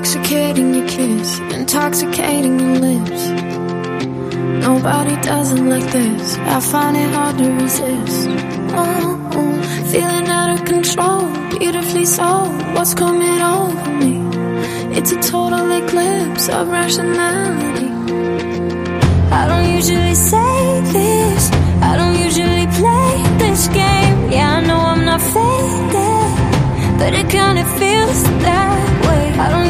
Intoxicating your kiss, intoxicating your lips. Nobody does it like this. I find it hard to resist. Oh, oh, feeling out of control, beautifully so. What's coming over me? It's a total eclipse of rationality. I don't usually say this. I don't usually play this game. Yeah, I know I'm not faded, but it kinda feels that way. I don't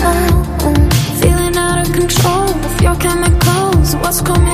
Feeling out of control with your chemicals. What's coming?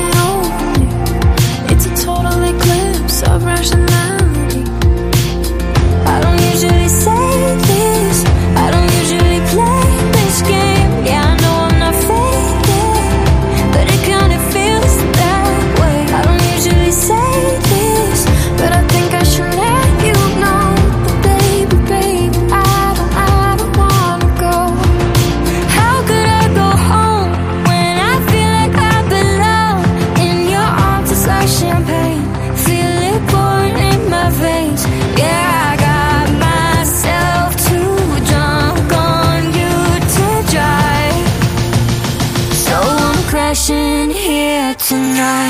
tonight.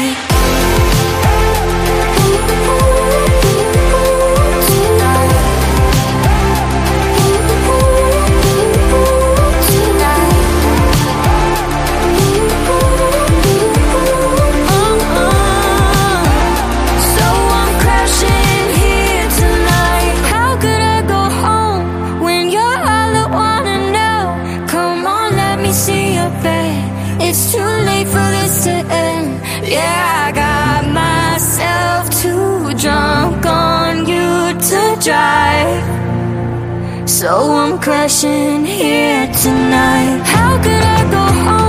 So I'm crashing here tonight How could I go home?